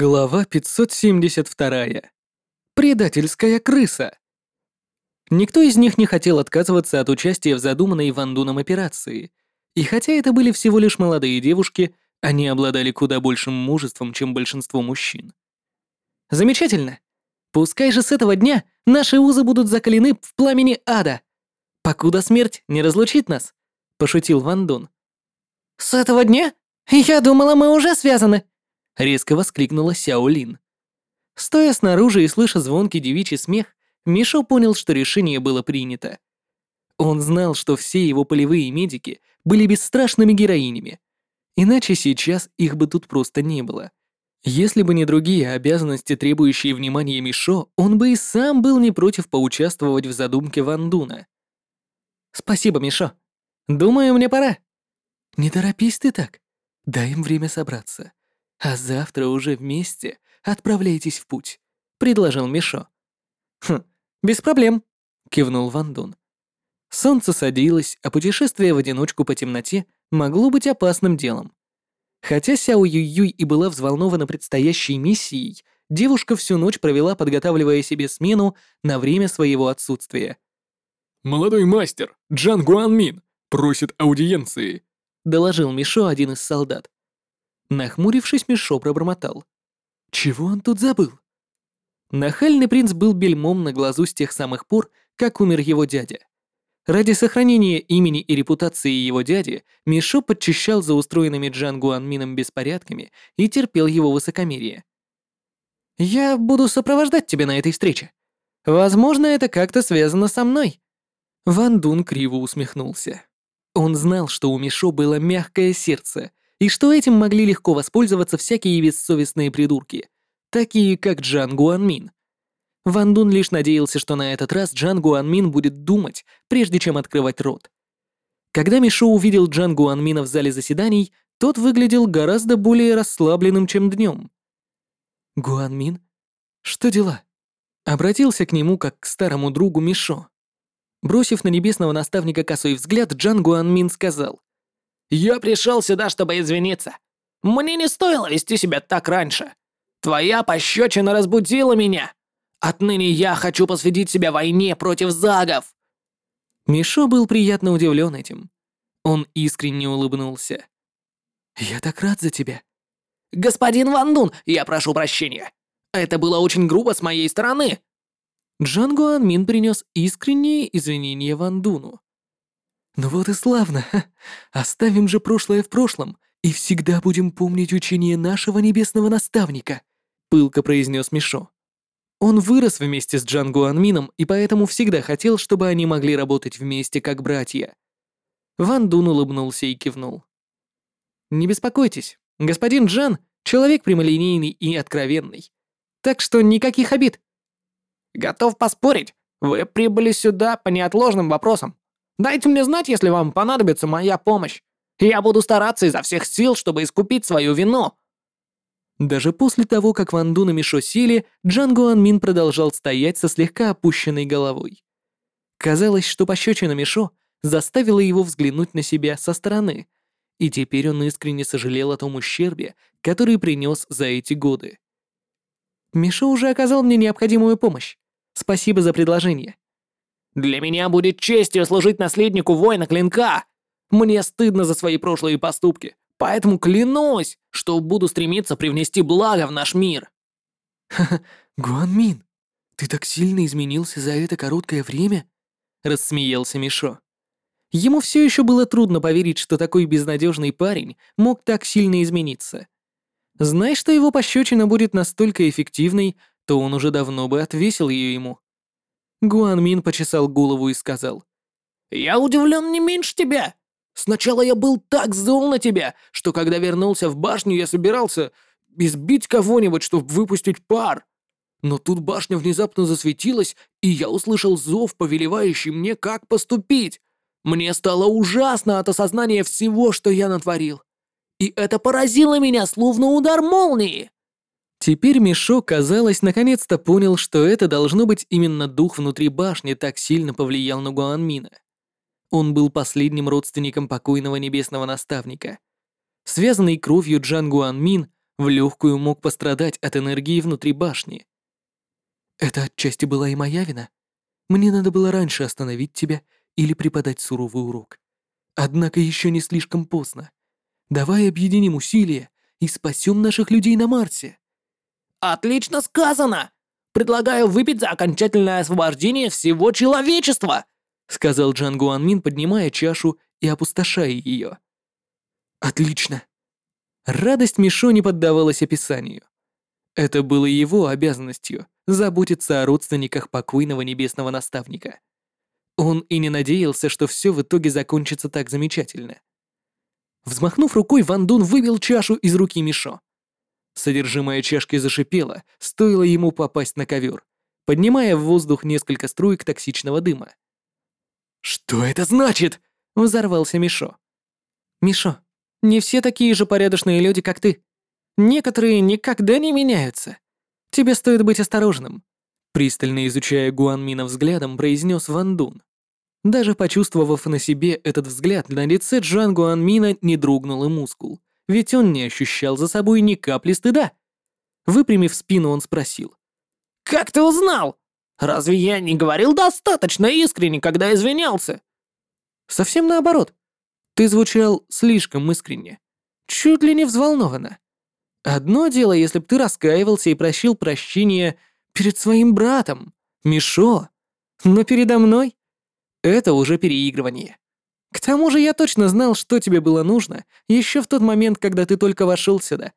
Глава 572. Предательская крыса. Никто из них не хотел отказываться от участия в задуманной Вандуном операции. И хотя это были всего лишь молодые девушки, они обладали куда большим мужеством, чем большинство мужчин. Замечательно. Пускай же с этого дня наши узы будут закалены в пламени ада. Покуда смерть не разлучит нас, пошутил Вандун. С этого дня? Я думала, мы уже связаны, резко воскликнула Сяо Лин. Стоя снаружи и слыша звонкий девичий смех, Мишо понял, что решение было принято. Он знал, что все его полевые медики были бесстрашными героинями. Иначе сейчас их бы тут просто не было. Если бы не другие обязанности, требующие внимания Мишо, он бы и сам был не против поучаствовать в задумке Вандуна. «Спасибо, Мишо. Думаю, мне пора». «Не торопись ты так. Дай им время собраться а завтра уже вместе отправляйтесь в путь», — предложил Мишо. «Хм, без проблем», — кивнул Ван Дун. Солнце садилось, а путешествие в одиночку по темноте могло быть опасным делом. Хотя Сяо Юй-Юй и была взволнована предстоящей миссией, девушка всю ночь провела, подготавливая себе смену на время своего отсутствия. «Молодой мастер, Джан Гуанмин, просит аудиенции», — доложил Мишо один из солдат. Нахмурившись, Мишо пробормотал. «Чего он тут забыл?» Нахальный принц был бельмом на глазу с тех самых пор, как умер его дядя. Ради сохранения имени и репутации его дяди, Мишо подчищал за устроенными Джан Гуанмином беспорядками и терпел его высокомерие. «Я буду сопровождать тебя на этой встрече. Возможно, это как-то связано со мной». Ван Дун криво усмехнулся. Он знал, что у Мишо было мягкое сердце, и что этим могли легко воспользоваться всякие бессовестные придурки, такие как Джан Гуанмин. Ван Дун лишь надеялся, что на этот раз Джан Гуанмин будет думать, прежде чем открывать рот. Когда Мишо увидел Джан Гуанмина в зале заседаний, тот выглядел гораздо более расслабленным, чем днем. «Гуанмин? Что дела?» Обратился к нему как к старому другу Мишо. Бросив на небесного наставника косой взгляд, Джан Гуанмин сказал. Я пришел сюда, чтобы извиниться. Мне не стоило вести себя так раньше. Твоя пощечина разбудила меня. Отныне я хочу посвятить себя войне против загов». Мишо был приятно удивлен этим. Он искренне улыбнулся. «Я так рад за тебя». «Господин Ван Дун, я прошу прощения. Это было очень грубо с моей стороны». Джан Гуан принес искренние извинения Ван Дуну. Ну вот и славно. Оставим же прошлое в прошлом и всегда будем помнить учение нашего небесного наставника, пылко произнес Мишо. Он вырос вместе с Джан Гуанмином и поэтому всегда хотел, чтобы они могли работать вместе как братья. Ван Дун улыбнулся и кивнул. «Не беспокойтесь, господин Джан — человек прямолинейный и откровенный. Так что никаких обид». «Готов поспорить, вы прибыли сюда по неотложным вопросам. Дайте мне знать, если вам понадобится моя помощь. Я буду стараться изо всех сил, чтобы искупить свою вину». Даже после того, как Ван Дун и Мишо сели, Джан Гуан Мин продолжал стоять со слегка опущенной головой. Казалось, что пощечина Мишо заставила его взглянуть на себя со стороны, и теперь он искренне сожалел о том ущербе, который принес за эти годы. «Мишо уже оказал мне необходимую помощь. Спасибо за предложение. Для меня будет честью служить наследнику воина клинка. Мне стыдно за свои прошлые поступки, поэтому клянусь, что буду стремиться привнести благо в наш мир. Гуанмин, ты так сильно изменился за это короткое время? Рассмеялся Мишо. Ему все еще было трудно поверить, что такой безнадежный парень мог так сильно измениться. Зная, что его пощечина будет настолько эффективной, то он уже давно бы отвесил ее ему. Гуанмин почесал голову и сказал. «Я удивлен не меньше тебя. Сначала я был так зол на тебя, что когда вернулся в башню, я собирался избить кого-нибудь, чтобы выпустить пар. Но тут башня внезапно засветилась, и я услышал зов, повелевающий мне, как поступить. Мне стало ужасно от осознания всего, что я натворил. И это поразило меня, словно удар молнии. Теперь Мишо, казалось, наконец-то понял, что это должно быть именно дух внутри башни так сильно повлиял на Гуанмина. Он был последним родственником покойного небесного наставника. Связанный кровью Джан Гуанмин в легкую мог пострадать от энергии внутри башни. Это отчасти была и моя вина. Мне надо было раньше остановить тебя или преподать суровый урок. Однако еще не слишком поздно. Давай объединим усилия и спасем наших людей на Марсе. Отлично сказано! Предлагаю выпить за окончательное освобождение всего человечества!» сказал Джан Гуанмин, поднимая чашу и опустошая ее. «Отлично!» Радость Мишо не поддавалась описанию. Это было его обязанностью — заботиться о родственниках покойного небесного наставника. Он и не надеялся, что все в итоге закончится так замечательно. Взмахнув рукой, Ван Дун выбил чашу из руки Мишо. Содержимое чашки зашипело, стоило ему попасть на ковер, поднимая в воздух несколько струек токсичного дыма. «Что это значит?» — взорвался Мишо. «Мишо, не все такие же порядочные люди, как ты. Некоторые никогда не меняются. Тебе стоит быть осторожным», — пристально изучая Гуанмина взглядом, произнес Ван Дун. Даже почувствовав на себе этот взгляд, на лице Джан Гуанмина не дрогнул и мускул ведь он не ощущал за собой ни капли стыда. Выпрямив спину, он спросил. «Как ты узнал? Разве я не говорил достаточно искренне, когда извинялся?» «Совсем наоборот. Ты звучал слишком искренне. Чуть ли не взволнованно. Одно дело, если б ты раскаивался и просил прощения перед своим братом, Мишо, но передо мной это уже переигрывание. К тому же я точно знал, что тебе было нужно, еще в тот момент, когда ты только вошел сюда.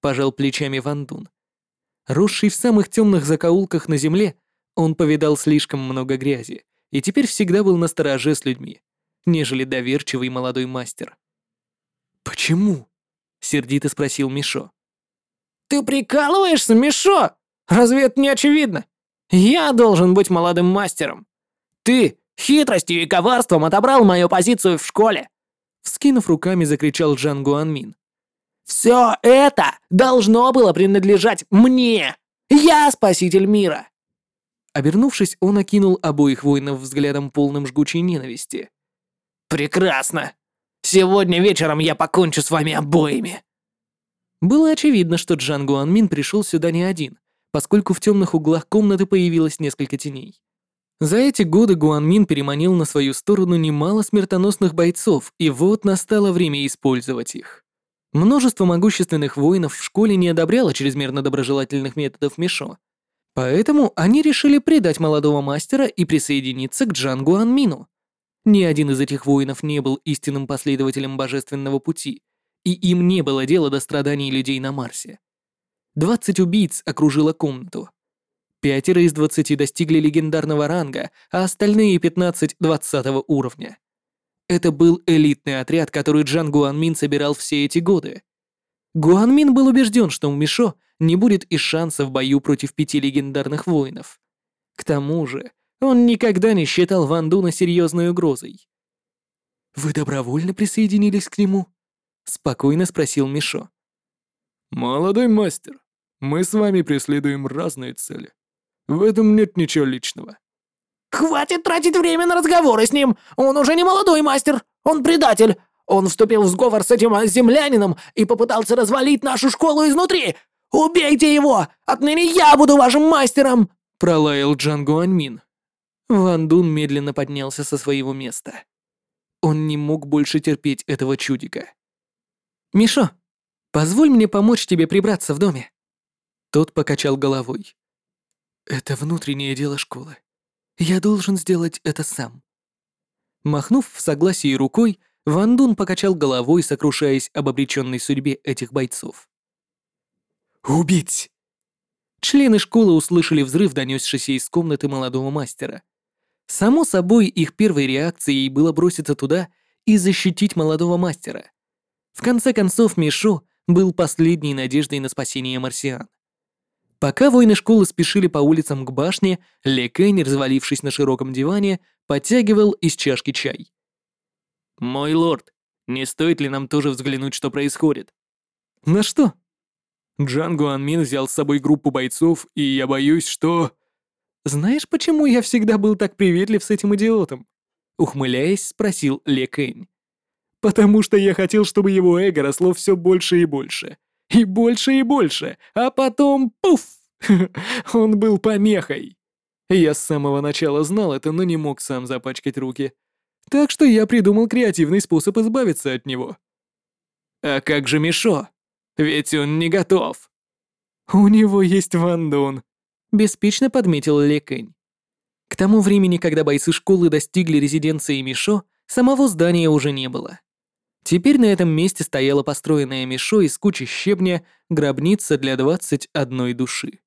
Пожал плечами Ван Дун. Росший в самых темных закоулках на земле, он повидал слишком много грязи и теперь всегда был на стороже с людьми, нежели доверчивый молодой мастер. «Почему?» — сердито спросил Мишо. «Ты прикалываешься, Мишо? Разве это не очевидно? Я должен быть молодым мастером. Ты Хитростью и коварством отобрал мою позицию в школе!» Вскинув руками, закричал Джан Гуанмин. «Все это должно было принадлежать мне! Я спаситель мира!» Обернувшись, он окинул обоих воинов взглядом полным жгучей ненависти. «Прекрасно! Сегодня вечером я покончу с вами обоими!» Было очевидно, что Джан Гуанмин пришел сюда не один, поскольку в темных углах комнаты появилось несколько теней. За эти годы Гуанмин переманил на свою сторону немало смертоносных бойцов, и вот настало время использовать их. Множество могущественных воинов в школе не одобряло чрезмерно доброжелательных методов Мишо. Поэтому они решили предать молодого мастера и присоединиться к Джан Гуанмину. Ни один из этих воинов не был истинным последователем божественного пути, и им не было дела до страданий людей на Марсе. Двадцать убийц окружило комнату. Пятеро из двадцати достигли легендарного ранга, а остальные пятнадцать — двадцатого уровня. Это был элитный отряд, который Джан Гуанмин собирал все эти годы. Гуанмин был убежден, что у Мишо не будет и шанса в бою против пяти легендарных воинов. К тому же, он никогда не считал Ван Дуна серьезной угрозой. «Вы добровольно присоединились к нему?» — спокойно спросил Мишо. «Молодой мастер, мы с вами преследуем разные цели. В этом нет ничего личного. «Хватит тратить время на разговоры с ним! Он уже не молодой мастер! Он предатель! Он вступил в сговор с этим землянином и попытался развалить нашу школу изнутри! Убейте его! Отныне я буду вашим мастером!» Пролаял Джан Гуаньмин. Ван Дун медленно поднялся со своего места. Он не мог больше терпеть этого чудика. «Мишо, позволь мне помочь тебе прибраться в доме». Тот покачал головой. Это внутреннее дело школы. Я должен сделать это сам. Махнув в согласии рукой, Ван Дун покачал головой, сокрушаясь об обреченной судьбе этих бойцов. «Убить!» Члены школы услышали взрыв, донесшийся из комнаты молодого мастера. Само собой, их первой реакцией было броситься туда и защитить молодого мастера. В конце концов, Мишо был последней надеждой на спасение марсиан. Пока воины школы спешили по улицам к башне, Ле Кэнь, развалившись на широком диване, подтягивал из чашки чай. «Мой лорд, не стоит ли нам тоже взглянуть, что происходит?» «На что?» Джан Гуанмин взял с собой группу бойцов, и я боюсь, что... «Знаешь, почему я всегда был так приветлив с этим идиотом?» Ухмыляясь, спросил Ле Кэнь. «Потому что я хотел, чтобы его эго росло все больше и больше. И больше, и больше, а потом пуф! Он был помехой. Я с самого начала знал это, но не мог сам запачкать руки. Так что я придумал креативный способ избавиться от него. А как же Мишо? Ведь он не готов. У него есть Вандун. Беспечно подметил Лекэнь. К тому времени, когда бойцы школы достигли резиденции Мишо, самого здания уже не было. Теперь на этом месте стояла построенная Мишо из кучи щебня гробница для 21 души.